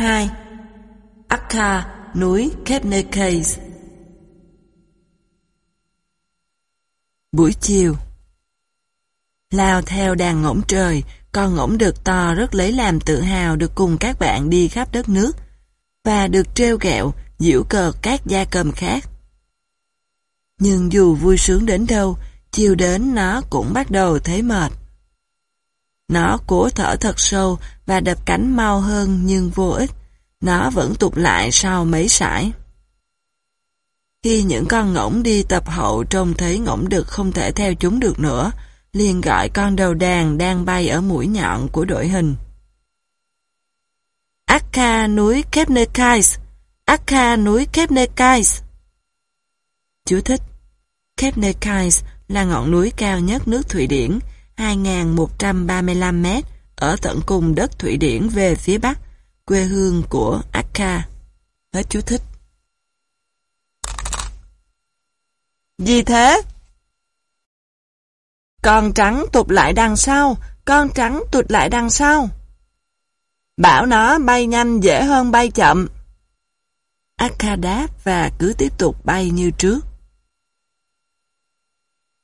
2. Akka, núi Kebnekaise Buổi chiều Lao theo đàn ngỗng trời, con ngỗng được to rất lấy làm tự hào được cùng các bạn đi khắp đất nước và được treo gẹo, giễu cợt các gia cầm khác. Nhưng dù vui sướng đến đâu, chiều đến nó cũng bắt đầu thấy mệt. Nó cố thở thật sâu và đập cánh mau hơn nhưng vô ích. Nó vẫn tụt lại sau mấy sải. Khi những con ngỗng đi tập hậu trông thấy ngỗng đực không thể theo chúng được nữa, liền gọi con đầu đàn đang bay ở mũi nhọn của đội hình. Akka núi Kebnekaise Akka núi Kebnekaise Chú thích Kebnekaise là ngọn núi cao nhất nước Thụy Điển, 2.135 mét, ở tận cùng đất Thụy Điển về phía bắc, quê hương của Akka. Hết chú thích. Gì thế? Con trắng tụt lại đằng sau, con trắng tụt lại đằng sau. Bảo nó bay nhanh dễ hơn bay chậm. Akka đáp và cứ tiếp tục bay như trước.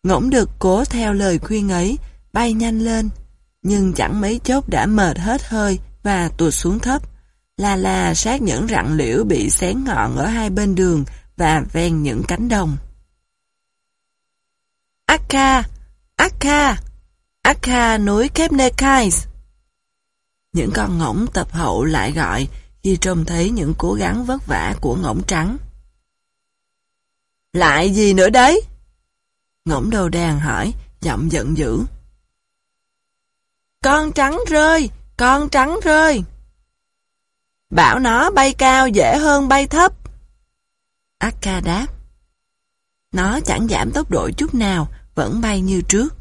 Ngỗng được cố theo lời khuyên ấy, bay nhanh lên, nhưng chẳng mấy chốc đã mệt hết hơi và tụt xuống thấp. La la sát những rặng liễu bị xén ngọn ở hai bên đường và ven những cánh đồng. Akka! Akka! Akka núi Kebnekaise! Những con ngỗng tập hậu lại gọi khi trông thấy những cố gắng vất vả của ngỗng trắng. Lại gì nữa đấy? Ngỗng đầu đàn hỏi, giọng giận dữ. Con trắng rơi, con trắng rơi. Bảo nó bay cao dễ hơn bay thấp. Akka đáp. Nó chẳng giảm tốc độ chút nào, vẫn bay như trước.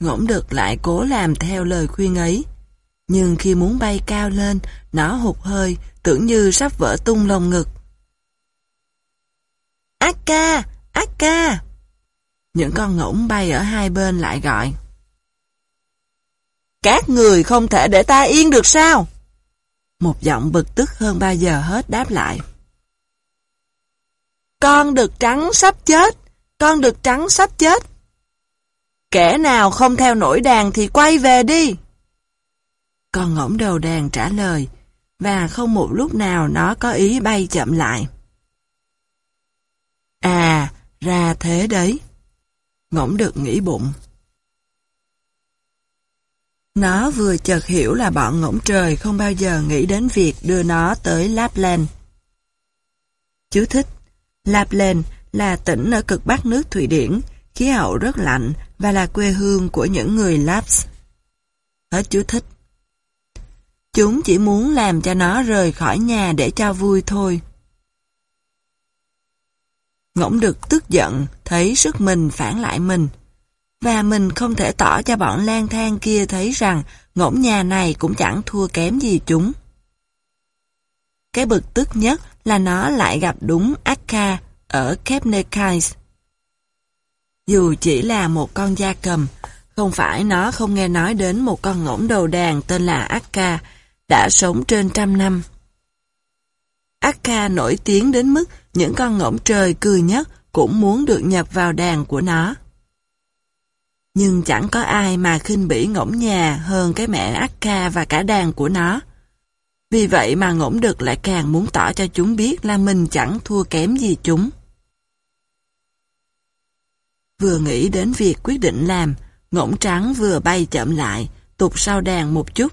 Ngỗng được lại cố làm theo lời khuyên ấy. Nhưng khi muốn bay cao lên, nó hụt hơi, tưởng như sắp vỡ tung lồng ngực. Akka! Akka! Những con ngỗng bay ở hai bên lại gọi. Các người không thể để ta yên được sao? Một giọng bực tức hơn bao giờ hết đáp lại. Con đực trắng sắp chết, con đực trắng sắp chết. Kẻ nào không theo nổi đàn thì quay về đi. Con ngỗng đầu đàn trả lời, và không một lúc nào nó có ý bay chậm lại. À, ra thế đấy. Ngỗng được nghĩ bụng. Nó vừa chợt hiểu là bọn ngỗng trời không bao giờ nghĩ đến việc đưa nó tới Lapland. Chú thích Lapland là tỉnh ở cực bắc nước Thụy Điển, khí hậu rất lạnh và là quê hương của những người Laps. Hết chú thích. Chúng chỉ muốn làm cho nó rời khỏi nhà để cho vui thôi. Ngỗng được tức giận, thấy sức mình phản lại mình. Và mình không thể tỏ cho bọn lang thang kia thấy rằng ngỗng nhà này cũng chẳng thua kém gì chúng. Cái bực tức nhất là nó lại gặp đúng Akka ở Kebnekaise. Dù chỉ là một con gia cầm, không phải nó không nghe nói đến một con ngỗng đầu đàn tên là Akka, đã sống trên trăm năm. Akka nổi tiếng đến mức những con ngỗng trời cười nhất cũng muốn được nhập vào đàn của nó. Nhưng chẳng có ai mà khinh bỉ ngỗng nhà hơn cái mẹ Akka và cả đàn của nó. Vì vậy mà ngỗng đực lại càng muốn tỏ cho chúng biết là mình chẳng thua kém gì chúng. Vừa nghĩ đến việc quyết định làm, ngỗng trắng vừa bay chậm lại, tụt sau đàn một chút.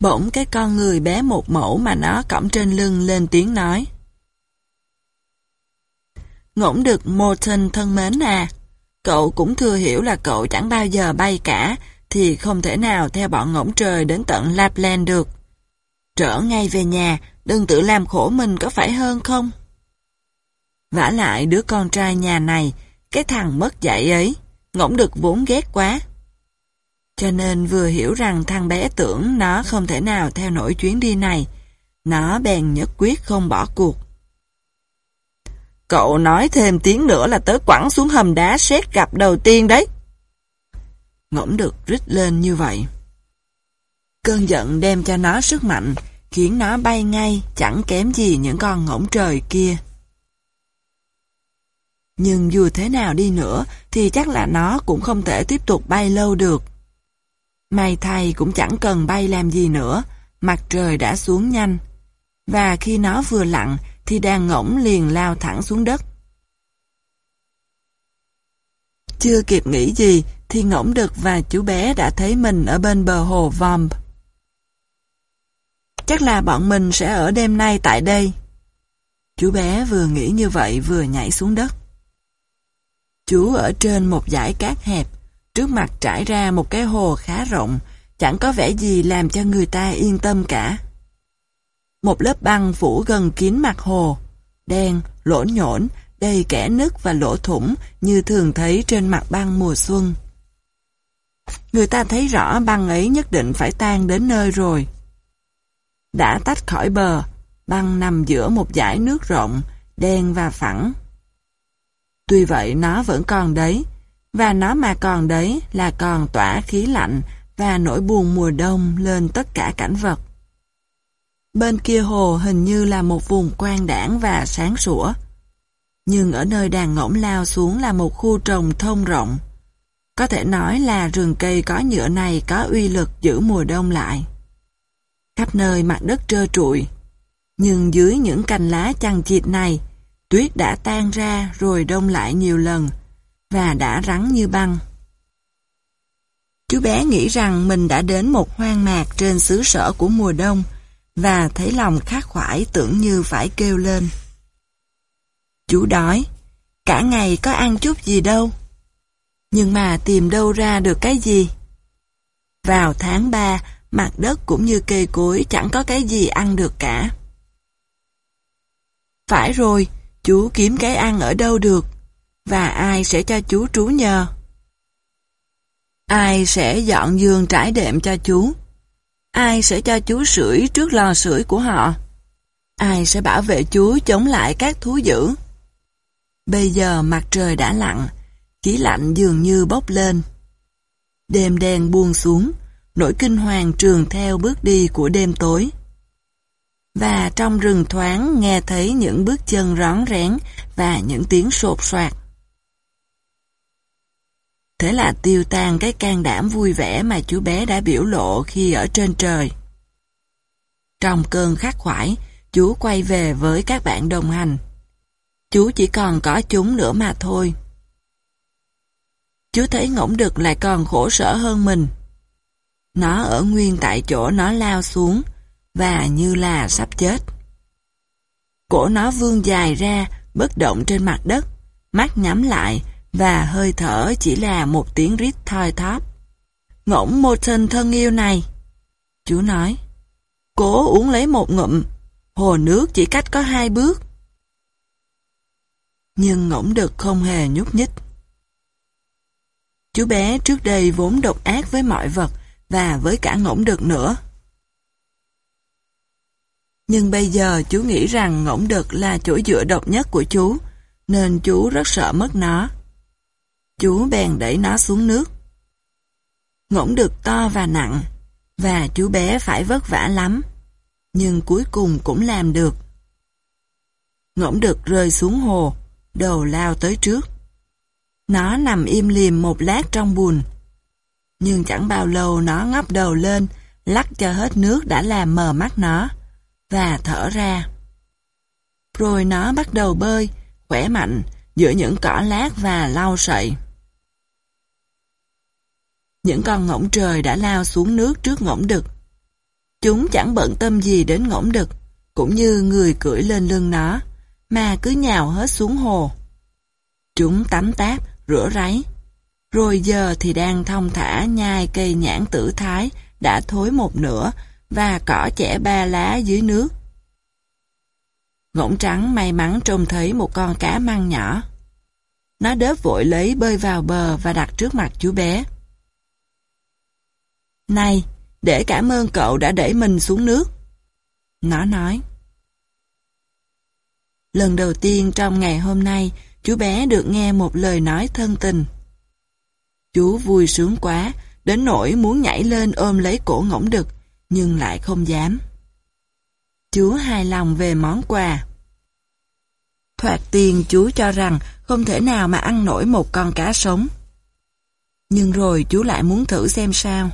Bỗng cái con người bé một mẫu mà nó cõng trên lưng lên tiếng nói. Ngỗng được Morton thân mến à, cậu cũng thừa hiểu là cậu chẳng bao giờ bay cả, thì không thể nào theo bọn ngỗng trời đến tận Lapland được. Trở ngay về nhà, đừng tự làm khổ mình có phải hơn không? vả lại đứa con trai nhà này, cái thằng mất dạy ấy, ngỗng được vốn ghét quá. Cho nên vừa hiểu rằng thằng bé tưởng nó không thể nào theo nổi chuyến đi này, nó bèn nhất quyết không bỏ cuộc. Cậu nói thêm tiếng nữa là tới quẳng xuống hầm đá xét gặp đầu tiên đấy. Ngỗng được rít lên như vậy. Cơn giận đem cho nó sức mạnh, khiến nó bay ngay, chẳng kém gì những con ngỗng trời kia. Nhưng dù thế nào đi nữa, thì chắc là nó cũng không thể tiếp tục bay lâu được. May thay cũng chẳng cần bay làm gì nữa, mặt trời đã xuống nhanh. Và khi nó vừa lặn, thì đàn ngỗng liền lao thẳng xuống đất. Chưa kịp nghĩ gì, thì ngỗng đực và chú bé đã thấy mình ở bên bờ hồ Vomp. Chắc là bọn mình sẽ ở đêm nay tại đây. Chú bé vừa nghĩ như vậy vừa nhảy xuống đất. Chú ở trên một dải cát hẹp, trước mặt trải ra một cái hồ khá rộng, chẳng có vẻ gì làm cho người ta yên tâm cả. Một lớp băng phủ gần kín mặt hồ, đen, lỗ nhổn, đầy kẽ nứt và lỗ thủng như thường thấy trên mặt băng mùa xuân. Người ta thấy rõ băng ấy nhất định phải tan đến nơi rồi. Đã tách khỏi bờ, băng nằm giữa một dải nước rộng, đen và phẳng. Tuy vậy nó vẫn còn đấy, và nó mà còn đấy là còn tỏa khí lạnh và nỗi buồn mùa đông lên tất cả cảnh vật. Bên kia hồ hình như là một vùng quang đảng và sáng sủa. Nhưng ở nơi đàn ngỗng lao xuống là một khu trồng thông rộng. Có thể nói là rừng cây có nhựa này có uy lực giữ mùa đông lại. Khắp nơi mặt đất trơ trụi. Nhưng dưới những cành lá chằng chịt này, tuyết đã tan ra rồi đông lại nhiều lần, và đã rắn như băng. Chú bé nghĩ rằng mình đã đến một hoang mạc trên xứ sở của mùa đông, và thấy lòng khát khoải tưởng như phải kêu lên. Chú đói, cả ngày có ăn chút gì đâu. Nhưng mà tìm đâu ra được cái gì? Vào tháng 3, mặt đất cũng như cây cối chẳng có cái gì ăn được cả. Phải rồi, chú kiếm cái ăn ở đâu được? Và ai sẽ cho chú trú nhờ? Ai sẽ dọn giường trải đệm cho chú? Ai sẽ cho chú sưởi trước lò sưởi của họ? Ai sẽ bảo vệ chú chống lại các thú dữ? Bây giờ mặt trời đã lặn, khí lạnh dường như bốc lên. Đêm đen buông xuống, nỗi kinh hoàng trường theo bước đi của đêm tối. Và trong rừng thoáng nghe thấy những bước chân rón rén và những tiếng sột soạt. Thế là tiêu tan cái can đảm vui vẻ mà chú bé đã biểu lộ khi ở trên trời. Trong cơn khắc khoải, chú quay về với các bạn đồng hành. Chú chỉ còn có chúng nữa mà thôi. Chú thấy ngỗng đực lại còn khổ sở hơn mình. Nó ở nguyên tại chỗ nó lao xuống, và như là sắp chết. Cổ nó vươn dài ra, bất động trên mặt đất, mắt nhắm lại, và hơi thở chỉ là một tiếng rít thoi thóp. Ngỗng một thân thân yêu này. Chú nói, cố uống lấy một ngụm, hồ nước chỉ cách có hai bước. Nhưng ngỗng đực không hề nhúc nhích. Chú bé trước đây vốn độc ác với mọi vật và với cả ngỗng đực nữa. Nhưng bây giờ chú nghĩ rằng ngỗng đực là chỗ dựa độc nhất của chú, nên chú rất sợ mất nó. Chú bèn đẩy nó xuống nước. Ngỗng được to và nặng, và chú bé phải vất vả lắm, nhưng cuối cùng cũng làm được. Ngỗng đực rơi xuống hồ, đầu lao tới trước. Nó nằm im lìm một lát trong bùn. Nhưng chẳng bao lâu nó ngóc đầu lên, lắc cho hết nước đã làm mờ mắt nó, và thở ra. Rồi nó bắt đầu bơi, khỏe mạnh, giữa những cỏ lát và lau sậy. Những con ngỗng trời đã lao xuống nước trước ngỗng đực. Chúng chẳng bận tâm gì đến ngỗng đực, cũng như người cưỡi lên lưng nó, mà cứ nhào hết xuống hồ. Chúng tắm táp, rửa ráy. Rồi giờ thì đang thông thả nhai cây nhãn tử thái đã thối một nửa và cỏ chẻ ba lá dưới nước. Ngỗng trắng may mắn trông thấy một con cá măng nhỏ. Nó đớp vội lấy bơi vào bờ và đặt trước mặt chú bé. Này, để cảm ơn cậu đã đẩy mình xuống nước. Nó nói. Lần đầu tiên trong ngày hôm nay, chú bé được nghe một lời nói thân tình. Chú vui sướng quá, đến nỗi muốn nhảy lên ôm lấy cổ ngỗng đực, nhưng lại không dám. Chú hài lòng về món quà. Thoạt tiền chú cho rằng không thể nào mà ăn nổi một con cá sống. Nhưng rồi chú lại muốn thử xem sao.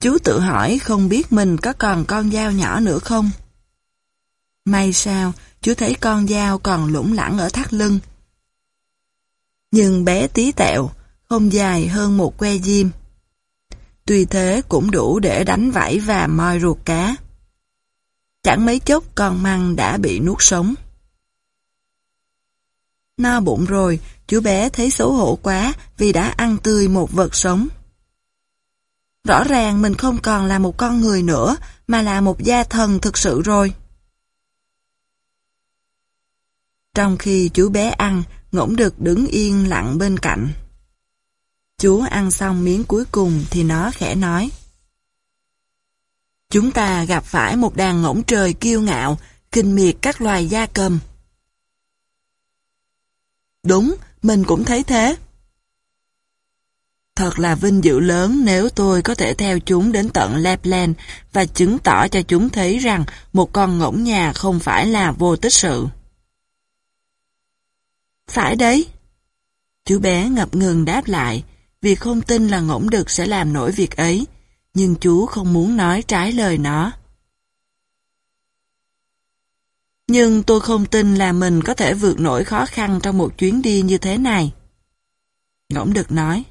Chú tự hỏi không biết mình có còn con dao nhỏ nữa không? May sao, chú thấy con dao còn lủng lẳng ở thắt lưng. Nhưng bé tí tẹo, không dài hơn một que diêm. Tuy thế cũng đủ để đánh vảy và moi ruột cá. Chẳng mấy chốc con măng đã bị nuốt sống. No bụng rồi, chú bé thấy xấu hổ quá vì đã ăn tươi một vật sống. Rõ ràng mình không còn là một con người nữa, mà là một gia thần thực sự rồi. Trong khi chú bé ăn, ngỗng được đứng yên lặng bên cạnh. Chú ăn xong miếng cuối cùng thì nó khẽ nói. Chúng ta gặp phải một đàn ngỗng trời kiêu ngạo, kinh miệt các loài gia cầm. Đúng, mình cũng thấy thế. Thật là vinh dự lớn nếu tôi có thể theo chúng đến tận Lapland và chứng tỏ cho chúng thấy rằng một con ngỗng nhà không phải là vô tích sự. Phải đấy. Chú bé ngập ngừng đáp lại, vì không tin là ngỗng đực sẽ làm nổi việc ấy, nhưng chú không muốn nói trái lời nó. Nhưng tôi không tin là mình có thể vượt nổi khó khăn trong một chuyến đi như thế này. Ngỗng đực nói.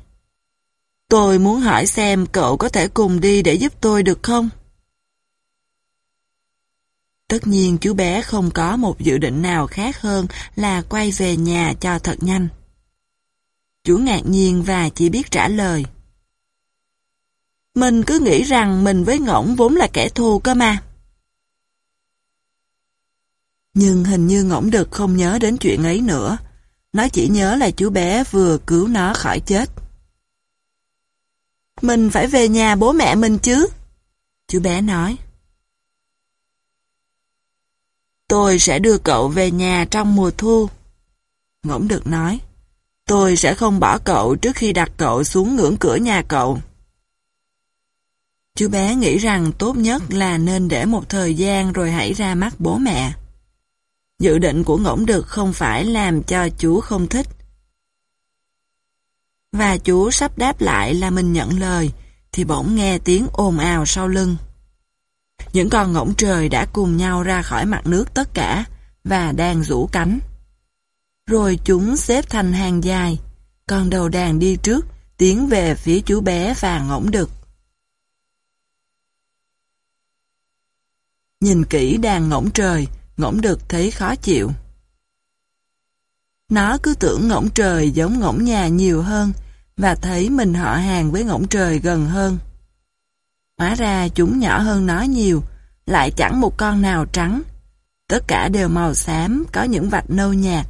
Tôi muốn hỏi xem cậu có thể cùng đi để giúp tôi được không? Tất nhiên chú bé không có một dự định nào khác hơn là quay về nhà cho thật nhanh. Chú ngạc nhiên và chỉ biết trả lời. Mình cứ nghĩ rằng mình với ngỗng vốn là kẻ thù cơ mà. Nhưng hình như ngỗng đực không nhớ đến chuyện ấy nữa. Nó chỉ nhớ là chú bé vừa cứu nó khỏi chết. Mình phải về nhà bố mẹ mình chứ. Chú bé nói. Tôi sẽ đưa cậu về nhà trong mùa thu. Ngỗng được nói. Tôi sẽ không bỏ cậu trước khi đặt cậu xuống ngưỡng cửa nhà cậu. Chú bé nghĩ rằng tốt nhất là nên để một thời gian rồi hãy ra mắt bố mẹ. Dự định của ngỗng được không phải làm cho chú không thích. Và chú sắp đáp lại là mình nhận lời, thì bỗng nghe tiếng ồn ào sau lưng. Những con ngỗng trời đã cùng nhau ra khỏi mặt nước tất cả và đang rủ cánh. Rồi chúng xếp thành hàng dài, con đầu đàn đi trước, tiến về phía chú bé và ngỗng đực. Nhìn kỹ đàn ngỗng trời, ngỗng đực thấy khó chịu. Nó cứ tưởng ngỗng trời giống ngỗng nhà nhiều hơn và thấy mình họ hàng với ngỗng trời gần hơn. Hóa ra chúng nhỏ hơn nó nhiều, lại chẳng một con nào trắng. Tất cả đều màu xám, có những vạch nâu nhạt,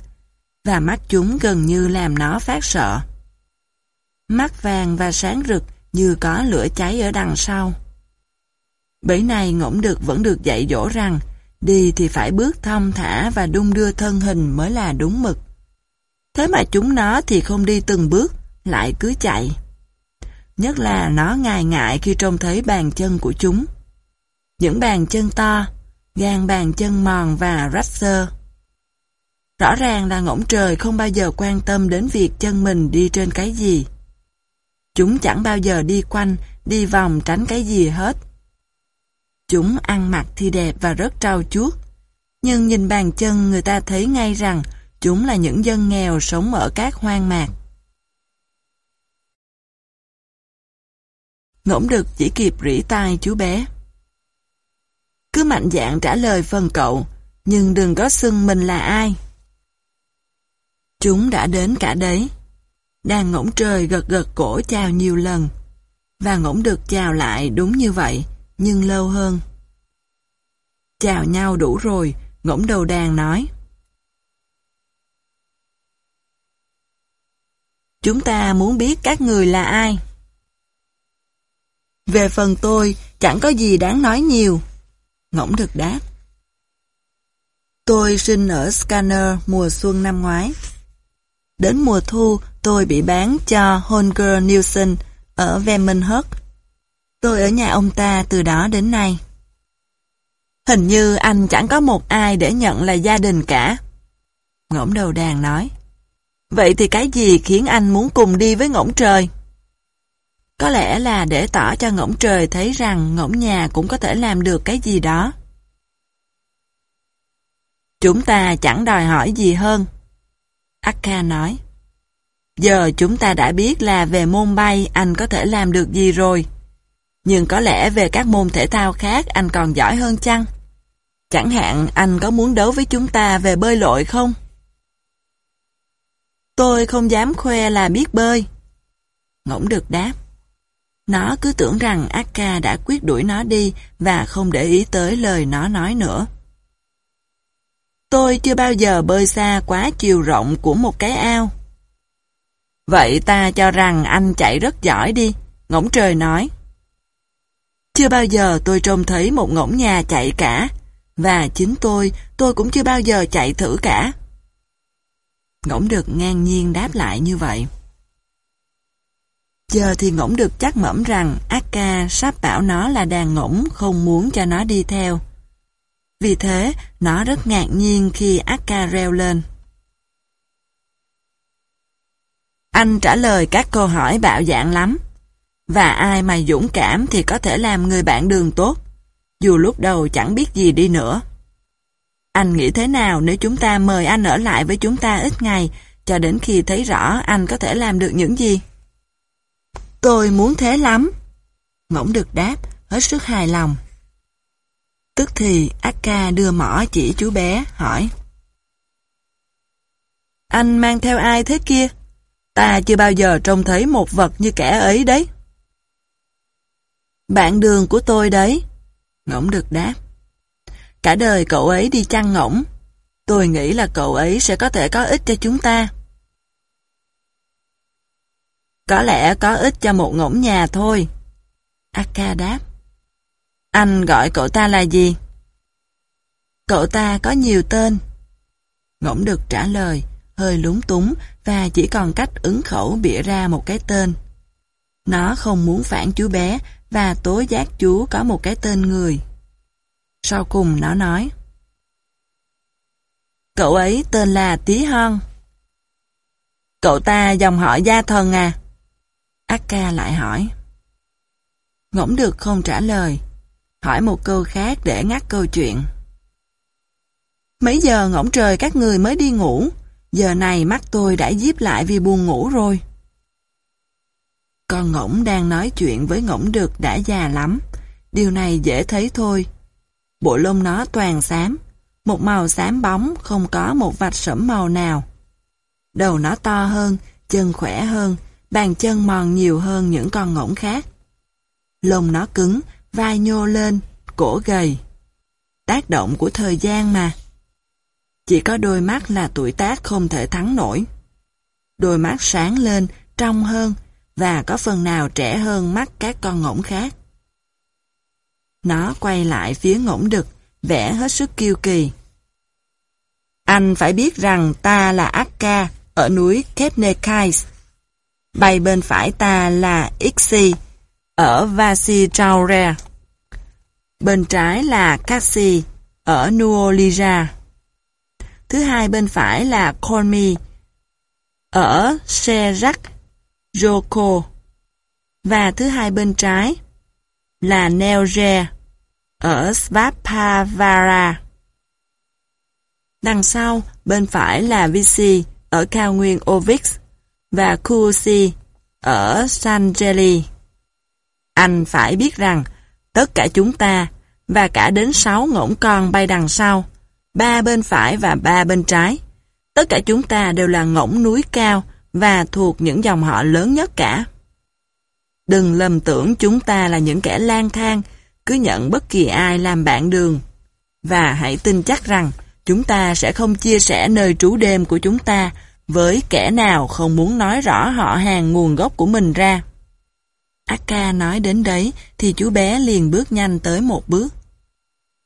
và mắt chúng gần như làm nó phát sợ. Mắt vàng và sáng rực như có lửa cháy ở đằng sau. Bấy này ngỗng được vẫn được dạy dỗ rằng đi thì phải bước thong thả và đung đưa thân hình mới là đúng mực. Thế mà chúng nó thì không đi từng bước, lại cứ chạy. Nhất là nó ngại ngại khi trông thấy bàn chân của chúng. Những bàn chân to, gan bàn chân mòn và rách xơ. Rõ ràng là ngỗng trời không bao giờ quan tâm đến việc chân mình đi trên cái gì. Chúng chẳng bao giờ đi quanh, đi vòng tránh cái gì hết. Chúng ăn mặc thì đẹp và rất trau chuốt. Nhưng nhìn bàn chân người ta thấy ngay rằng chúng là những dân nghèo sống ở các hoang mạc. Ngỗng đực chỉ kịp rỉ tai chú bé. Cứ mạnh dạn trả lời phần cậu, nhưng đừng có xưng mình là ai. Chúng đã đến cả đấy. Đàn ngỗng trời gật gật cổ chào nhiều lần. Và ngỗng được chào lại đúng như vậy, nhưng lâu hơn. Chào nhau đủ rồi, ngỗng đầu đàn nói. Chúng ta muốn biết các người là ai. Về phần tôi, chẳng có gì đáng nói nhiều. Ngỗng được đáp. Tôi sinh ở Scanner mùa xuân năm ngoái. Đến mùa thu, tôi bị bán cho Holger Nielsen ở Vemenhurst. Tôi ở nhà ông ta từ đó đến nay. Hình như anh chẳng có một ai để nhận là gia đình cả. Ngỗng đầu đàn nói. Vậy thì cái gì khiến anh muốn cùng đi với ngỗng trời? Có lẽ là để tỏ cho ngỗng trời thấy rằng ngỗng nhà cũng có thể làm được cái gì đó. Chúng ta chẳng đòi hỏi gì hơn. Akka nói. Giờ chúng ta đã biết là về môn bay anh có thể làm được gì rồi. Nhưng có lẽ về các môn thể thao khác anh còn giỏi hơn chăng? Chẳng hạn anh có muốn đấu với chúng ta về bơi lội không? Tôi không dám khoe là biết bơi. Ngỗng được đáp. Nó cứ tưởng rằng Akka đã quyết đuổi nó đi và không để ý tới lời nó nói nữa. Tôi chưa bao giờ bơi xa quá chiều rộng của một cái ao. Vậy ta cho rằng anh chạy rất giỏi đi, ngỗng trời nói. Chưa bao giờ tôi trông thấy một ngỗng nhà chạy cả, và chính tôi, tôi cũng chưa bao giờ chạy thử cả. Ngỗng được ngang nhiên đáp lại như vậy. Giờ thì ngỗng được chắc mẩm rằng Akka sắp bảo nó là đàn ngỗng không muốn cho nó đi theo. Vì thế, nó rất ngạc nhiên khi Akka reo lên. Anh trả lời các câu hỏi bạo dạn lắm. Và ai mà dũng cảm thì có thể làm người bạn đường tốt, dù lúc đầu chẳng biết gì đi nữa. Anh nghĩ thế nào nếu chúng ta mời anh ở lại với chúng ta ít ngày, cho đến khi thấy rõ anh có thể làm được những gì? Tôi muốn thế lắm. Ngỗng được đáp, hết sức hài lòng. Tức thì Akka đưa mỏ chỉ chú bé, hỏi. Anh mang theo ai thế kia? Ta chưa bao giờ trông thấy một vật như kẻ ấy đấy. Bạn đường của tôi đấy. Ngỗng được đáp. Cả đời cậu ấy đi chăn ngỗng. Tôi nghĩ là cậu ấy sẽ có thể có ích cho chúng ta. Có lẽ có ích cho một ngỗng nhà thôi. Akka đáp. Anh gọi cậu ta là gì? Cậu ta có nhiều tên. Ngỗng được trả lời, hơi lúng túng và chỉ còn cách ứng khẩu bịa ra một cái tên. Nó không muốn phản chú bé và tố giác chú có một cái tên người. Sau cùng nó nói. Cậu ấy tên là Tí Hon. Cậu ta dòng họ gia thần à? Akka lại hỏi. Ngỗng được không trả lời. Hỏi một câu khác để ngắt câu chuyện. Mấy giờ ngỗng trời các người mới đi ngủ? Giờ này mắt tôi đã díp lại vì buồn ngủ rồi. Con ngỗng đang nói chuyện với ngỗng được đã già lắm. Điều này dễ thấy thôi. Bộ lông nó toàn xám, một màu xám bóng không có một vạch sẫm màu nào. Đầu nó to hơn, chân khỏe hơn, bàn chân mòn nhiều hơn những con ngỗng khác. Lông nó cứng, vai nhô lên, cổ gầy. Tác động của thời gian mà. Chỉ có đôi mắt là tuổi tác không thể thắng nổi. Đôi mắt sáng lên, trong hơn, và có phần nào trẻ hơn mắt các con ngỗng khác. Nó quay lại phía ngỗng đực, vẽ hết sức kiêu kỳ. Anh phải biết rằng ta là Akka ở núi Kebnekaise. Bay bên phải ta là Ixi ở Vasitraure. Bên trái là Cassi ở Nuolija. Thứ hai bên phải là Colmi ở Serak Joko. Và thứ hai bên trái là Nelge ở Svapavara. Đằng sau, bên phải là Visi ở cao nguyên Ovix và Kusi ở Sanjeli. Anh phải biết rằng, tất cả chúng ta, và cả đến sáu ngỗng con bay đằng sau, ba bên phải và ba bên trái, tất cả chúng ta đều là ngỗng núi cao và thuộc những dòng họ lớn nhất cả. Đừng lầm tưởng chúng ta là những kẻ lang thang, cứ nhận bất kỳ ai làm bạn đường. Và hãy tin chắc rằng chúng ta sẽ không chia sẻ nơi trú đêm của chúng ta với kẻ nào không muốn nói rõ họ hàng nguồn gốc của mình ra. Akka nói đến đấy thì chú bé liền bước nhanh tới một bước.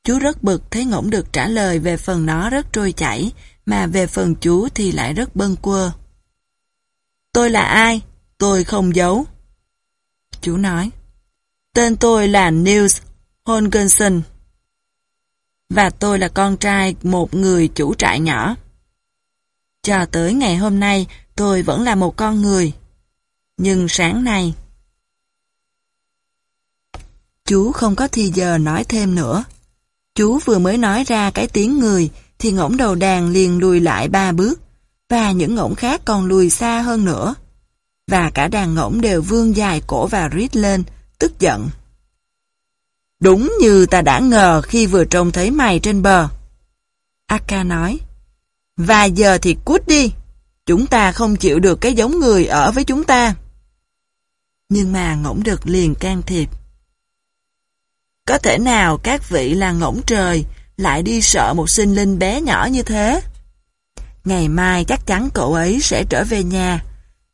Chú rất bực thấy ngỗng được trả lời về phần nó rất trôi chảy, mà về phần chú thì lại rất bâng quơ. Tôi là ai? Tôi không giấu. Chú nói. Tên tôi là Nils Holgerson. Và tôi là con trai một người chủ trại nhỏ. Cho tới ngày hôm nay, tôi vẫn là một con người. Nhưng sáng nay... Chú không có thì giờ nói thêm nữa. Chú vừa mới nói ra cái tiếng người, thì ngỗng đầu đàn liền lùi lại ba bước, và những ngỗng khác còn lùi xa hơn nữa. Và cả đàn ngỗng đều vươn dài cổ và rít lên, tức giận. Đúng như ta đã ngờ khi vừa trông thấy mày trên bờ. Akka nói, và giờ thì cút đi, chúng ta không chịu được cái giống người ở với chúng ta. Nhưng mà ngỗng được liền can thiệp. Có thể nào các vị là ngỗng trời lại đi sợ một sinh linh bé nhỏ như thế? Ngày mai chắc chắn cậu ấy sẽ trở về nhà,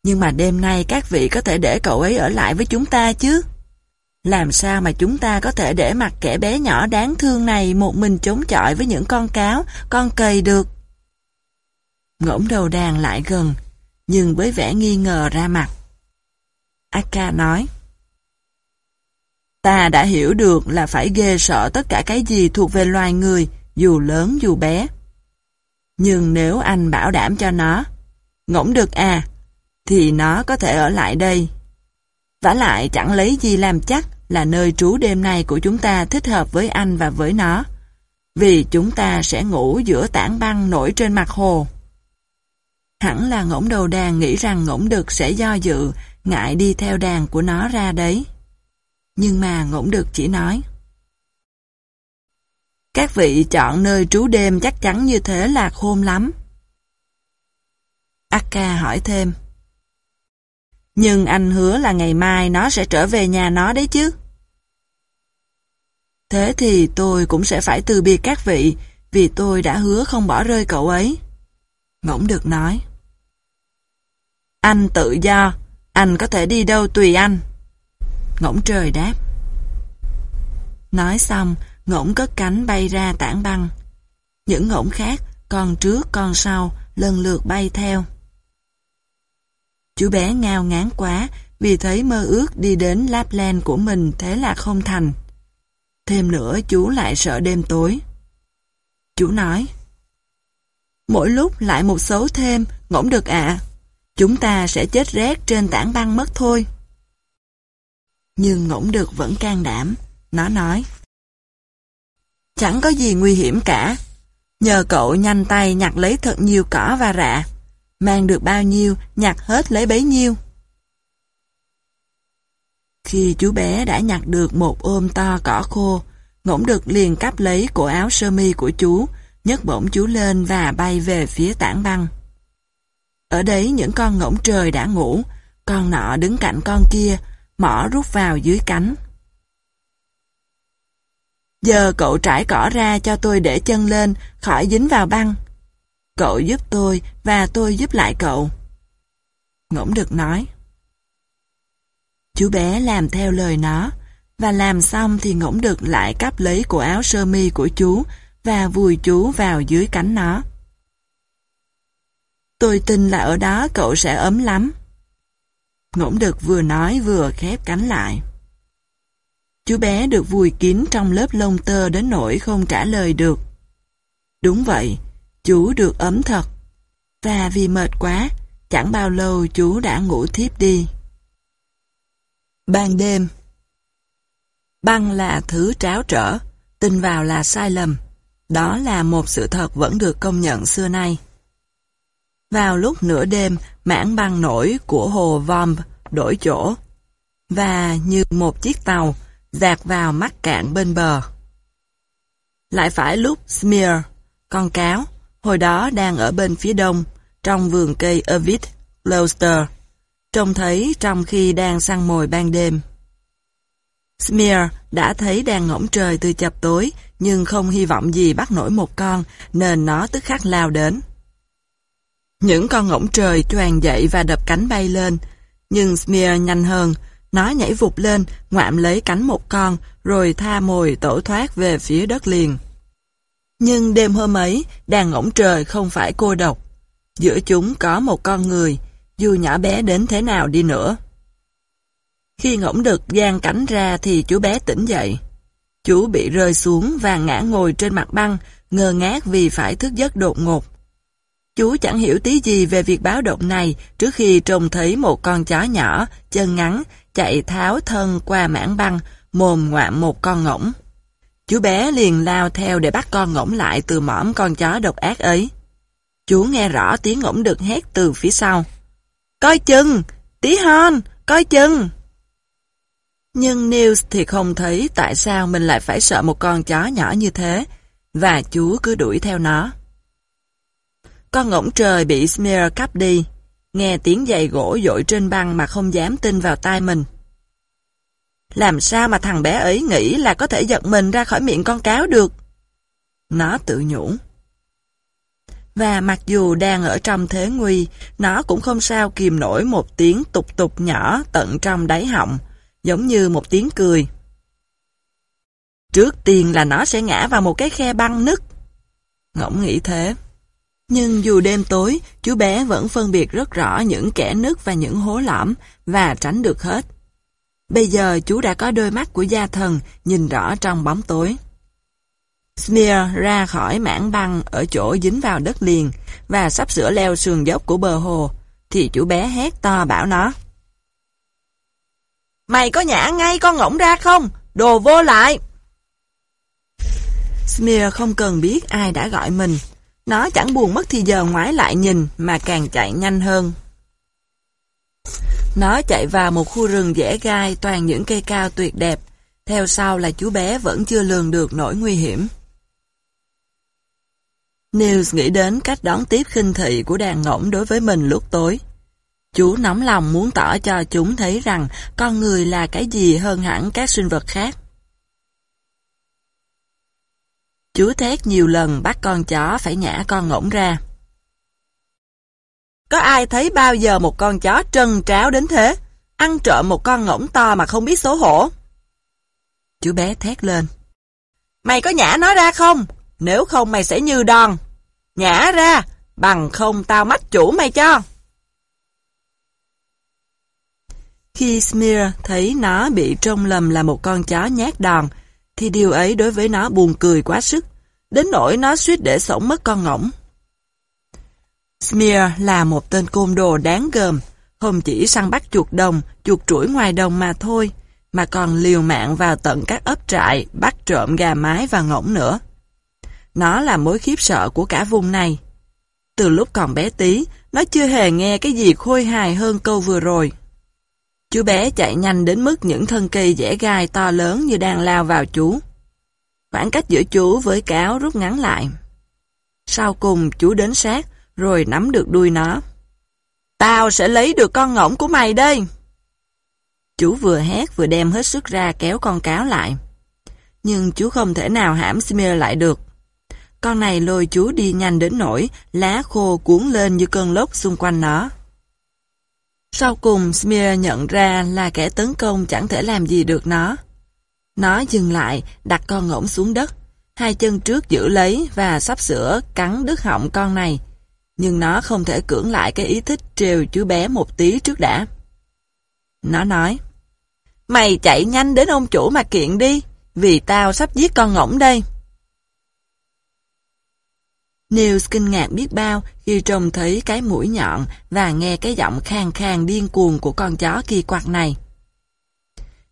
nhưng mà đêm nay các vị có thể để cậu ấy ở lại với chúng ta chứ? Làm sao mà chúng ta có thể để mặt kẻ bé nhỏ đáng thương này một mình chống chọi với những con cáo, con cầy được? Ngỗng đầu đàn lại gần, nhưng với vẻ nghi ngờ ra mặt. Akka nói, Ta đã hiểu được là phải ghê sợ tất cả cái gì thuộc về loài người, dù lớn dù bé. Nhưng nếu anh bảo đảm cho nó, ngỗng được à, thì nó có thể ở lại đây. vả lại chẳng lấy gì làm chắc là nơi trú đêm nay của chúng ta thích hợp với anh và với nó, vì chúng ta sẽ ngủ giữa tảng băng nổi trên mặt hồ. Hẳn là ngỗng đầu đàn nghĩ rằng ngỗng đực sẽ do dự, ngại đi theo đàn của nó ra đấy. Nhưng mà ngỗng đực chỉ nói. Các vị chọn nơi trú đêm chắc chắn như thế là khôn lắm. Akka hỏi thêm. Nhưng anh hứa là ngày mai nó sẽ trở về nhà nó đấy chứ. Thế thì tôi cũng sẽ phải từ biệt các vị, vì tôi đã hứa không bỏ rơi cậu ấy. Ngỗng được nói. Anh tự do, anh có thể đi đâu tùy anh. Ngỗng trời đáp. Nói xong, ngỗng cất cánh bay ra tảng băng. Những ngỗng khác, con trước con sau, lần lượt bay theo. Chú bé ngao ngán quá vì thấy mơ ước đi đến Lapland của mình thế là không thành. Thêm nữa chú lại sợ đêm tối. Chú nói, Mỗi lúc lại một xấu thêm, ngỗng được ạ. Chúng ta sẽ chết rét trên tảng băng mất thôi. Nhưng ngỗng được vẫn can đảm. Nó nói, Chẳng có gì nguy hiểm cả. Nhờ cậu nhanh tay nhặt lấy thật nhiều cỏ và rạ. Mang được bao nhiêu, nhặt hết lấy bấy nhiêu. Khi chú bé đã nhặt được một ôm to cỏ khô, ngỗng được liền cắp lấy cổ áo sơ mi của chú, nhấc bổng chú lên và bay về phía tảng băng. Ở đấy những con ngỗng trời đã ngủ, con nọ đứng cạnh con kia, mỏ rút vào dưới cánh. Giờ cậu trải cỏ ra cho tôi để chân lên, khỏi dính vào băng. Cậu giúp tôi và tôi giúp lại cậu. Ngỗng được nói. Chú bé làm theo lời nó, và làm xong thì ngỗng được lại cắp lấy cổ áo sơ mi của chú và vùi chú vào dưới cánh nó. Tôi tin là ở đó cậu sẽ ấm lắm. Ngỗng được vừa nói vừa khép cánh lại. Chú bé được vùi kín trong lớp lông tơ đến nỗi không trả lời được. Đúng vậy, chú được ấm thật. Và vì mệt quá, chẳng bao lâu chú đã ngủ thiếp đi. Ban đêm Băng là thứ tráo trở, tin vào là sai lầm. Đó là một sự thật vẫn được công nhận xưa nay. Vào lúc nửa đêm, mảng băng nổi của hồ Vomb đổi chỗ. Và như một chiếc tàu, dạt vào mắt cạn bên bờ. Lại phải lúc Smear, con cáo, hồi đó đang ở bên phía đông, trong vườn cây Ovid, Gloucester, trông thấy trong khi đang săn mồi ban đêm. Smear đã thấy đàn ngỗng trời từ chập tối, nhưng không hy vọng gì bắt nổi một con, nên nó tức khắc lao đến. Những con ngỗng trời choàng dậy và đập cánh bay lên, nhưng Smear nhanh hơn, nó nhảy vụt lên, ngoạm lấy cánh một con, rồi tha mồi tổ thoát về phía đất liền. Nhưng đêm hôm ấy, đàn ngỗng trời không phải cô độc. Giữa chúng có một con người, dù nhỏ bé đến thế nào đi nữa. Khi ngỗng đực gian cánh ra thì chú bé tỉnh dậy. Chú bị rơi xuống và ngã ngồi trên mặt băng, ngơ ngác vì phải thức giấc đột ngột. Chú chẳng hiểu tí gì về việc báo động này trước khi trông thấy một con chó nhỏ, chân ngắn, chạy tháo thân qua mảng băng, mồm ngoạm một con ngỗng. Chú bé liền lao theo để bắt con ngỗng lại từ mõm con chó độc ác ấy. Chú nghe rõ tiếng ngỗng được hét từ phía sau. Coi chừng! Tí hon! Coi chừng! Nhưng Nils thì không thấy tại sao mình lại phải sợ một con chó nhỏ như thế, và chú cứ đuổi theo nó. Con ngỗng trời bị Smear cắp đi, nghe tiếng giày gỗ dội trên băng mà không dám tin vào tai mình. Làm sao mà thằng bé ấy nghĩ là có thể giật mình ra khỏi miệng con cáo được? Nó tự nhủ. Và mặc dù đang ở trong thế nguy, nó cũng không sao kìm nổi một tiếng tục tục nhỏ tận trong đáy họng, giống như một tiếng cười. Trước tiên là nó sẽ ngã vào một cái khe băng nứt. Ngỗng nghĩ thế. Nhưng dù đêm tối, chú bé vẫn phân biệt rất rõ những kẻ nứt và những hố lõm và tránh được hết. Bây giờ chú đã có đôi mắt của gia thần nhìn rõ trong bóng tối. Smear ra khỏi mảng băng ở chỗ dính vào đất liền và sắp sửa leo sườn dốc của bờ hồ, thì chú bé hét to bảo nó. Mày có nhả ngay con ngỗng ra không? Đồ vô lại! Smear không cần biết ai đã gọi mình. Nó chẳng buồn mất thì giờ ngoái lại nhìn mà càng chạy nhanh hơn. Nó chạy vào một khu rừng dễ gai, toàn những cây cao tuyệt đẹp. Theo sau là chú bé vẫn chưa lường được nỗi nguy hiểm. Nils nghĩ đến cách đón tiếp khinh thị của đàn ngỗng đối với mình lúc tối. Chú nóng lòng muốn tỏ cho chúng thấy rằng con người là cái gì hơn hẳn các sinh vật khác. Chú thét nhiều lần bắt con chó phải nhả con ngỗng ra. Có ai thấy bao giờ một con chó trân tráo đến thế? Ăn trộm một con ngỗng to mà không biết xấu hổ. Chú bé thét lên. Mày có nhả nó ra không? Nếu không mày sẽ như đòn. Nhả ra, bằng không tao mách chủ mày cho. Khi Smear thấy nó bị trông lầm là một con chó nhát đòn, thì điều ấy đối với nó buồn cười quá sức, đến nỗi nó suýt để sống mất con ngỗng. Smear là một tên côn đồ đáng gờm, không chỉ săn bắt chuột đồng, chuột trũi ngoài đồng mà thôi, mà còn liều mạng vào tận các ấp trại, bắt trộm gà mái và ngỗng nữa. Nó là mối khiếp sợ của cả vùng này. Từ lúc còn bé tí, nó chưa hề nghe cái gì khôi hài hơn câu vừa rồi. Chú bé chạy nhanh đến mức những thân cây dẻ gai to lớn như đang lao vào chú. Khoảng cách giữa chú với cáo rút ngắn lại. Sau cùng chú đến sát, rồi nắm được đuôi nó. Tao sẽ lấy được con ngỗng của mày đây. Chú vừa hét vừa đem hết sức ra kéo con cáo lại. Nhưng chú không thể nào hãm Smear lại được. Con này lôi chú đi nhanh đến nỗi lá khô cuốn lên như cơn lốc xung quanh nó. Sau cùng Smear nhận ra là kẻ tấn công chẳng thể làm gì được nó. Nó dừng lại, đặt con ngỗng xuống đất, hai chân trước giữ lấy và sắp sửa cắn đứt họng con này. Nhưng nó không thể cưỡng lại cái ý thích trêu chú bé một tí trước đã. Nó nói, Mày chạy nhanh đến ông chủ mà kiện đi, vì tao sắp giết con ngỗng đây. Nils kinh ngạc biết bao khi trông thấy cái mũi nhọn và nghe cái giọng khang khang điên cuồng của con chó kỳ quặc này.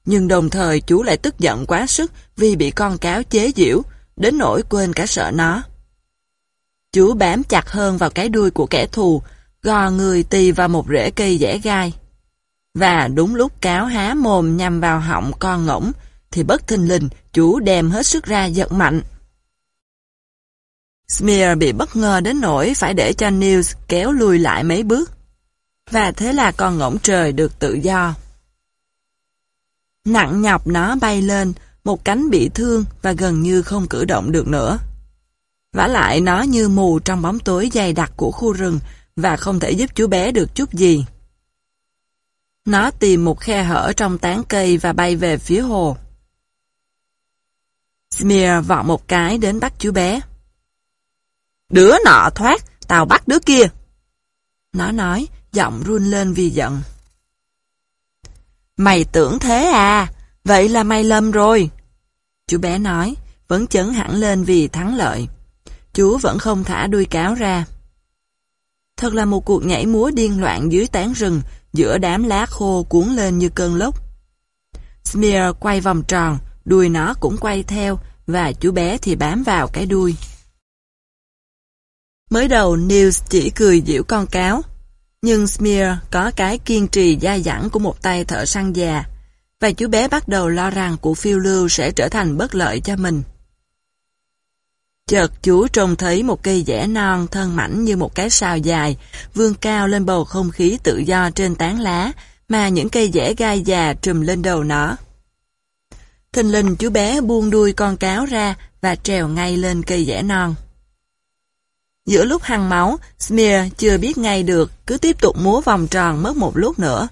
Nhưng đồng thời chú lại tức giận quá sức vì bị con cáo chế giễu, đến nỗi quên cả sợ nó. Chú bám chặt hơn vào cái đuôi của kẻ thù, gò người tì vào một rễ cây dễ gai. Và đúng lúc cáo há mồm nhằm vào họng con ngỗng, thì bất thình lình chú đem hết sức ra giật mạnh. Smear bị bất ngờ đến nỗi phải để cho news kéo lùi lại mấy bước. Và thế là con ngỗng trời được tự do. Nặng nhọc nó bay lên, một cánh bị thương và gần như không cử động được nữa vả lại nó như mù trong bóng tối dày đặc của khu rừng và không thể giúp chú bé được chút gì. Nó tìm một khe hở trong tán cây và bay về phía hồ. Smear vọng một cái đến bắt chú bé. Đứa nọ thoát, tao bắt đứa kia. Nó nói, giọng run lên vì giận. Mày tưởng thế à? Vậy là mày lầm rồi. Chú bé nói, vẫn chấn hẳn lên vì thắng lợi. Chú vẫn không thả đuôi cáo ra. Thật là một cuộc nhảy múa điên loạn dưới tán rừng, giữa đám lá khô cuốn lên như cơn lốc. Smear quay vòng tròn, đuôi nó cũng quay theo, và chú bé thì bám vào cái đuôi. Mới đầu Nils chỉ cười giễu con cáo, nhưng Smear có cái kiên trì dai dẳng của một tay thợ săn già, và chú bé bắt đầu lo rằng cuộc phiêu lưu sẽ trở thành bất lợi cho mình. Chợt chú trông thấy một cây dẻ non thân mảnh như một cái sào dài, vươn cao lên bầu không khí tự do trên tán lá, mà những cây dẻ gai già trùm lên đầu nó. Thình lình chú bé buông đuôi con cáo ra và trèo ngay lên cây dẻ non. Giữa lúc hăng máu, Smear chưa biết ngay được, cứ tiếp tục múa vòng tròn mất một lúc nữa.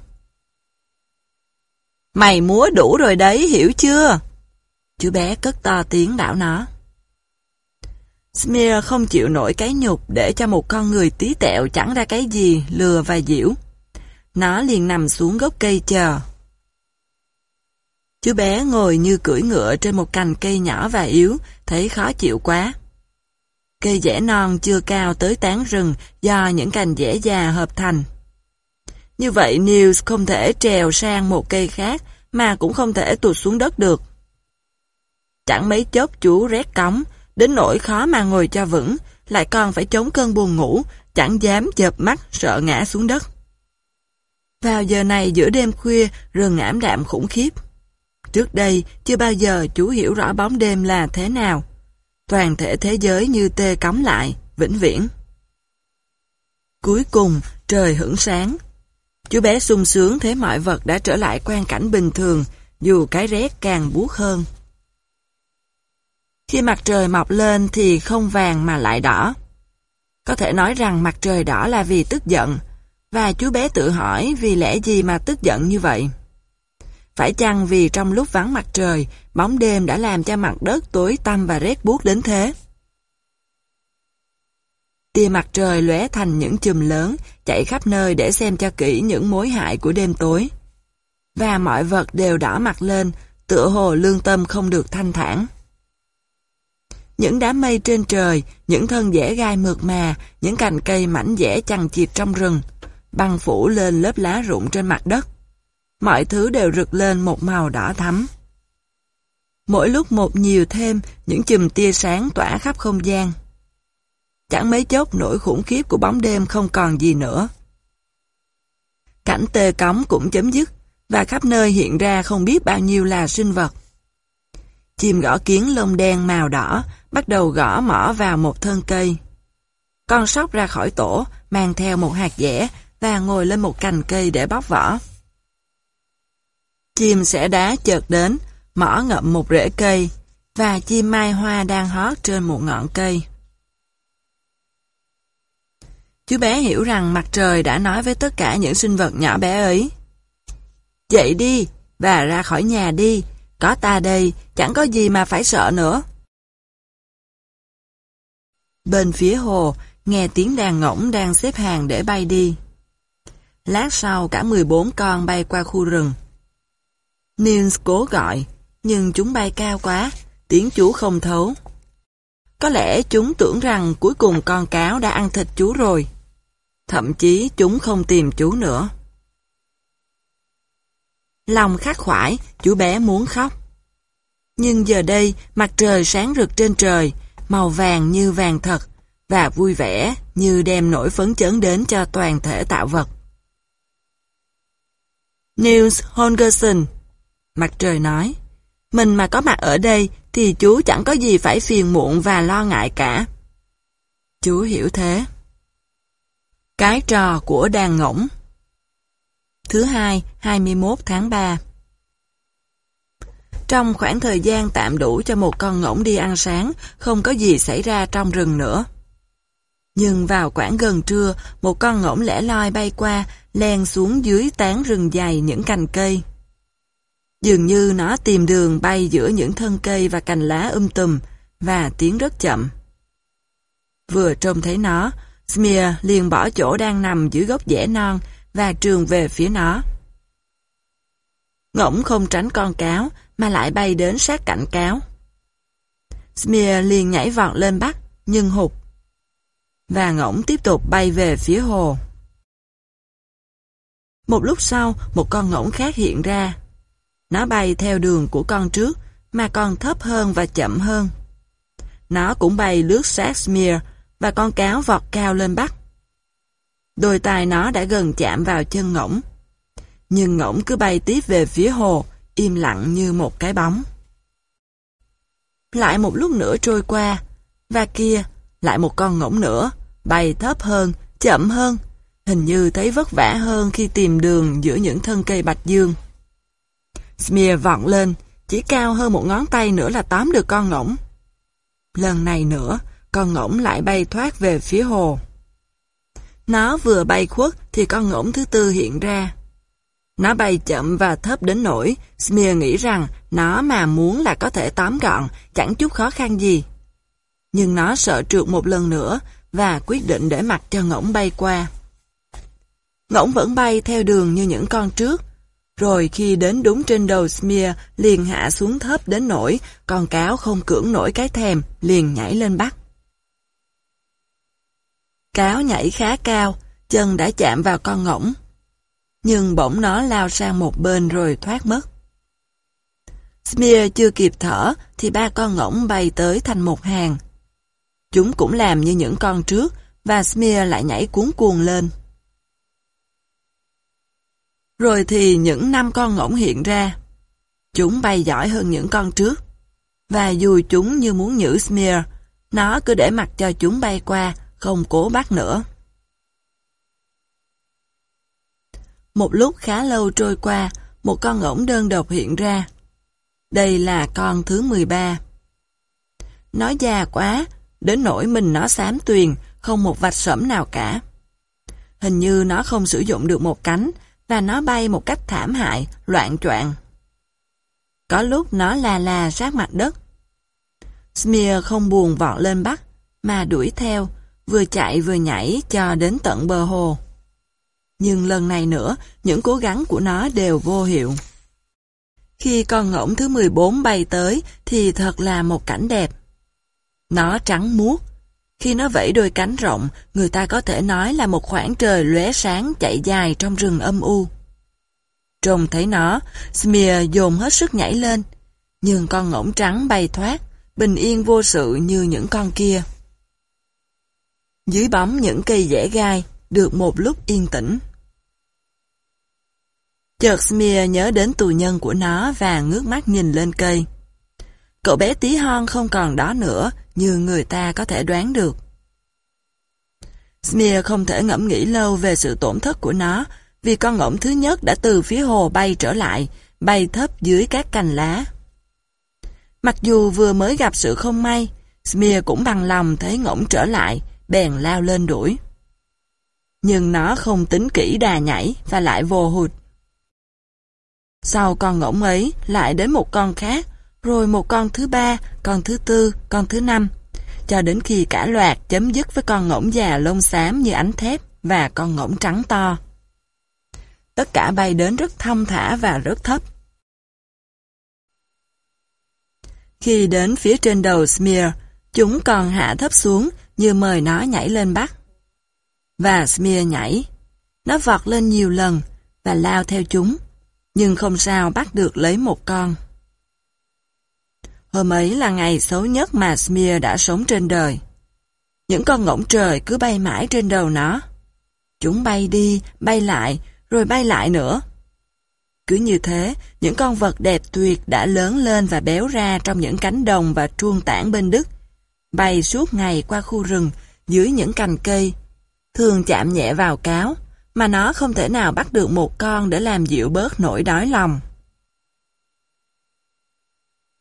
Mày múa đủ rồi đấy, hiểu chưa? Chú bé cất to tiếng đảo nó. Smear không chịu nổi cái nhục để cho một con người tí tẹo chẳng ra cái gì lừa và diễu. Nó liền nằm xuống gốc cây chờ. Chú bé ngồi như cưỡi ngựa trên một cành cây nhỏ và yếu, thấy khó chịu quá. Cây dẻ non chưa cao tới tán rừng do những cành dẻ già hợp thành. Như vậy News không thể trèo sang một cây khác mà cũng không thể tụt xuống đất được. Chẳng mấy chốc chú rét cống, đến nỗi khó mà ngồi cho vững, lại còn phải chống cơn buồn ngủ, chẳng dám chợp mắt sợ ngã xuống đất. Vào giờ này giữa đêm khuya, rừng ảm đạm khủng khiếp. Trước đây, chưa bao giờ chú hiểu rõ bóng đêm là thế nào. Toàn thể thế giới như tê cắm lại, vĩnh viễn. Cuối cùng, trời hưởng sáng. Chú bé sung sướng thấy mọi vật đã trở lại quan cảnh bình thường, dù cái rét càng buốt hơn. Khi mặt trời mọc lên thì không vàng mà lại đỏ. Có thể nói rằng mặt trời đỏ là vì tức giận, và chú bé tự hỏi vì lẽ gì mà tức giận như vậy. Phải chăng vì trong lúc vắng mặt trời, bóng đêm đã làm cho mặt đất tối tăm và rét buốt đến thế? Tia mặt trời lóe thành những chùm lớn, chạy khắp nơi để xem cho kỹ những mối hại của đêm tối. Và mọi vật đều đỏ mặt lên, tựa hồ lương tâm không được thanh thản. Những đám mây trên trời, những thân rễ gai mượt mà, những cành cây mảnh dẻ chằng chịt trong rừng, băng phủ lên lớp lá rụng trên mặt đất. Mọi thứ đều rực lên một màu đỏ thắm. Mỗi lúc một nhiều thêm, những chùm tia sáng tỏa khắp không gian. Chẳng mấy chốc nỗi khủng khiếp của bóng đêm không còn gì nữa. Cảnh tê cống cũng chấm dứt, và khắp nơi hiện ra không biết bao nhiêu là sinh vật. Chim gõ kiến lông đen màu đỏ bắt đầu gõ mỏ vào một thân cây. Con sóc ra khỏi tổ, mang theo một hạt dẻ và ngồi lên một cành cây để bóc vỏ. Chim sẽ đá chợt đến, mỏ ngậm một rễ cây, và chim mai hoa đang hót trên một ngọn cây. Chú bé hiểu rằng mặt trời đã nói với tất cả những sinh vật nhỏ bé ấy. Dậy đi, và ra khỏi nhà đi, có ta đây, chẳng có gì mà phải sợ nữa. Bên phía hồ, nghe tiếng đàn ngỗng đang xếp hàng để bay đi. Lát sau cả 14 con bay qua khu rừng. Nils cố gọi, nhưng chúng bay cao quá, tiếng chú không thấu. Có lẽ chúng tưởng rằng cuối cùng con cáo đã ăn thịt chú rồi. Thậm chí chúng không tìm chú nữa. Lòng khắc khoải, chú bé muốn khóc. Nhưng giờ đây, mặt trời sáng rực trên trời, màu vàng như vàng thật, và vui vẻ như đem nỗi phấn chấn đến cho toàn thể tạo vật. Niels Holgerson Mặt trời nói, mình mà có mặt ở đây thì chú chẳng có gì phải phiền muộn và lo ngại cả. Chú hiểu thế. Cái trò của đàn ngỗng Thứ hai, 21 tháng 3 Trong khoảng thời gian tạm đủ cho một con ngỗng đi ăn sáng, không có gì xảy ra trong rừng nữa. Nhưng vào khoảng gần trưa, một con ngỗng lẻ loi bay qua, len xuống dưới tán rừng dày những cành cây. Dường như nó tìm đường bay giữa những thân cây và cành lá um tùm, và tiến rất chậm. Vừa trông thấy nó, Smear liền bỏ chỗ đang nằm dưới gốc rễ non và trường về phía nó. Ngỗng không tránh con cáo, mà lại bay đến sát cạnh cáo. Smear liền nhảy vọt lên bắt, nhưng hụt. Và ngỗng tiếp tục bay về phía hồ. Một lúc sau, một con ngỗng khác hiện ra. Nó bay theo đường của con trước, mà con thấp hơn và chậm hơn. Nó cũng bay lướt sát Smear, và con cáo vọt cao lên bắt. Đôi tai nó đã gần chạm vào chân ngỗng. Nhưng ngỗng cứ bay tiếp về phía hồ, im lặng như một cái bóng. Lại một lúc nữa trôi qua, và kia, lại một con ngỗng nữa, bay thấp hơn, chậm hơn, hình như thấy vất vả hơn khi tìm đường giữa những thân cây bạch dương. Smear vọng lên, chỉ cao hơn một ngón tay nữa là tóm được con ngỗng. Lần này nữa, con ngỗng lại bay thoát về phía hồ. Nó vừa bay khuất thì con ngỗng thứ tư hiện ra. Nó bay chậm và thấp đến nỗi Smear nghĩ rằng nó mà muốn là có thể tóm gọn, chẳng chút khó khăn gì. Nhưng nó sợ trượt một lần nữa và quyết định để mặc cho ngỗng bay qua. Ngỗng vẫn bay theo đường như những con trước, rồi khi đến đúng trên đầu Smear liền hạ xuống thấp đến nỗi con cáo không cưỡng nổi cái thèm, liền nhảy lên bắt. Cáo nhảy khá cao, chân đã chạm vào con ngỗng. Nhưng bỗng nó lao sang một bên rồi thoát mất. Smear chưa kịp thở thì ba con ngỗng bay tới thành một hàng. Chúng cũng làm như những con trước và Smear lại nhảy cuốn cuồng lên. Rồi thì những năm con ngỗng hiện ra. Chúng bay giỏi hơn những con trước. Và dù chúng như muốn nhử Smear, nó cứ để mặc cho chúng bay qua, không cố bắt nữa. Một lúc khá lâu trôi qua, một con ngỗng đơn độc hiện ra. Đây là con thứ 13. Nó già quá, đến nỗi mình nó xám tuyền, không một vạch sẫm nào cả. Hình như nó không sử dụng được một cánh, và nó bay một cách thảm hại, loạn choạng. Có lúc nó là là sát mặt đất. Smear không buồn vọt lên bắt, mà đuổi theo, vừa chạy vừa nhảy cho đến tận bờ hồ. Nhưng lần này nữa, những cố gắng của nó đều vô hiệu. Khi con ngỗng thứ 14 bay tới thì thật là một cảnh đẹp. Nó trắng muốt. Khi nó vẫy đôi cánh rộng, người ta có thể nói là một khoảng trời lóe sáng chạy dài trong rừng âm u. Trông thấy nó, Smear dồn hết sức nhảy lên. Nhưng con ngỗng trắng bay thoát, bình yên vô sự như những con kia. Dưới bóng những cây dễ gai, được một lúc yên tĩnh. Chợt Smear nhớ đến tù nhân của nó và ngước mắt nhìn lên cây. Cậu bé tí hon không còn đó nữa, như người ta có thể đoán được. Smear không thể ngẫm nghĩ lâu về sự tổn thất của nó, vì con ngỗng thứ nhất đã từ phía hồ bay trở lại, bay thấp dưới các cành lá. Mặc dù vừa mới gặp sự không may, Smear cũng bằng lòng thấy ngỗng trở lại, bèn lao lên đuổi. Nhưng nó không tính kỹ đà nhảy và lại vô hụt. Sau con ngỗng ấy lại đến một con khác, rồi một con thứ ba, con thứ tư, con thứ năm, cho đến khi cả loạt chấm dứt với con ngỗng già lông xám như ánh thép và con ngỗng trắng to. Tất cả bay đến rất thông thả và rất thấp. Khi đến phía trên đầu Smear, chúng còn hạ thấp xuống như mời nó nhảy lên bắt. Và Smear nhảy. Nó vọt lên nhiều lần và lao theo chúng, nhưng không sao bắt được lấy một con. Hôm ấy là ngày xấu nhất mà Smear đã sống trên đời. Những con ngỗng trời cứ bay mãi trên đầu nó. Chúng bay đi, bay lại, rồi bay lại nữa. Cứ như thế, những con vật đẹp tuyệt đã lớn lên và béo ra trong những cánh đồng và truông tảng bên Đức, bay suốt ngày qua khu rừng, dưới những cành cây, thường chạm nhẹ vào cáo, mà nó không thể nào bắt được một con để làm dịu bớt nỗi đói lòng.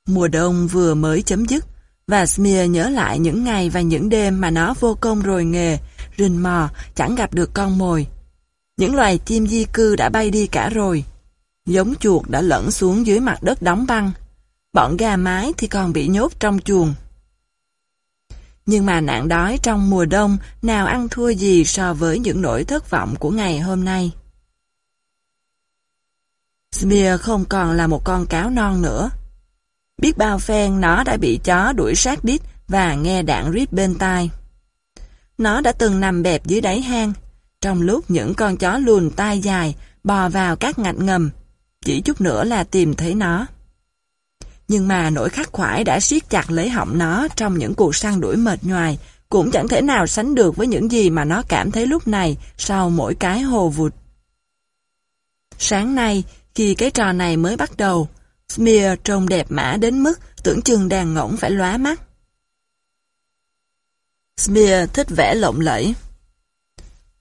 Mùa đông vừa mới chấm dứt, và Smear nhớ lại những ngày và những đêm mà nó vô công rồi nghề, rình mò, chẳng gặp được con mồi. Những loài chim di cư đã bay đi cả rồi. Giống chuột đã lẫn xuống dưới mặt đất đóng băng. Bọn gà mái thì còn bị nhốt trong chuồng. Nhưng mà nạn đói trong mùa đông nào ăn thua gì so với những nỗi thất vọng của ngày hôm nay. Smear không còn là một con cáo non nữa. Biết bao phen nó đã bị chó đuổi sát đít và nghe đạn rít bên tai. Nó đã từng nằm bẹp dưới đáy hang, trong lúc những con chó luồn tai dài bò vào các ngạch ngầm, chỉ chút nữa là tìm thấy nó. Nhưng mà nỗi khắc khoải đã siết chặt lấy họng nó trong những cuộc săn đuổi mệt nhoài, cũng chẳng thể nào sánh được với những gì mà nó cảm thấy lúc này sau mỗi cái hồ vụt. Sáng nay, khi cái trò này mới bắt đầu, Smear trông đẹp mã đến mức tưởng chừng đàn ngỗng phải lóa mắt. Smear thích vẽ lộng lẫy.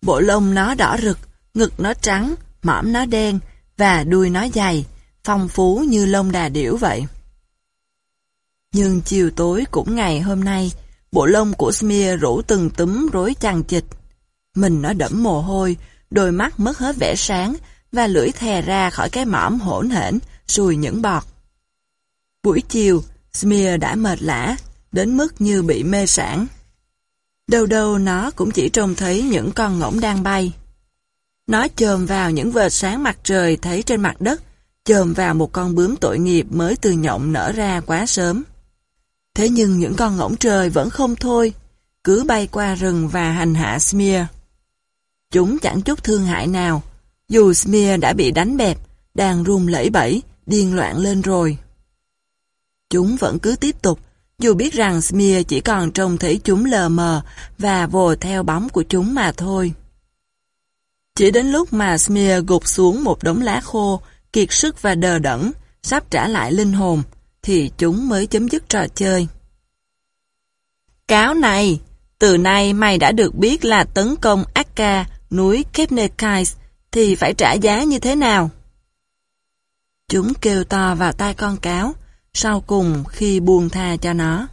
Bộ lông nó đỏ rực, ngực nó trắng, mõm nó đen và đuôi nó dày, phong phú như lông đà điểu vậy. Nhưng chiều tối cũng ngày hôm nay, bộ lông của Smear rủ từng túm rối chằng chịch. Mình nó đẫm mồ hôi, đôi mắt mất hết vẻ sáng và lưỡi thè ra khỏi cái mõm hỗn hển, sùi những bọt. Buổi chiều, Smear đã mệt lã, đến mức như bị mê sản. Đâu đâu nó cũng chỉ trông thấy những con ngỗng đang bay. Nó chồm vào những vệt sáng mặt trời thấy trên mặt đất, chồm vào một con bướm tội nghiệp mới từ nhộng nở ra quá sớm. Thế nhưng những con ngỗng trời vẫn không thôi, cứ bay qua rừng và hành hạ Smear. Chúng chẳng chút thương hại nào, dù Smear đã bị đánh bẹp, đang run lẫy bẫy, điên loạn lên rồi. Chúng vẫn cứ tiếp tục, dù biết rằng Smear chỉ còn trông thấy chúng lờ mờ và vồ theo bóng của chúng mà thôi. Chỉ đến lúc mà Smear gục xuống một đống lá khô, kiệt sức và đờ đẫn, sắp trả lại linh hồn, thì chúng mới chấm dứt trò chơi. Cáo này, từ nay mày đã được biết là tấn công Akka, núi Kebnekaise, thì phải trả giá như thế nào? Chúng kêu to vào tai con cáo, sau cùng khi buông tha cho nó.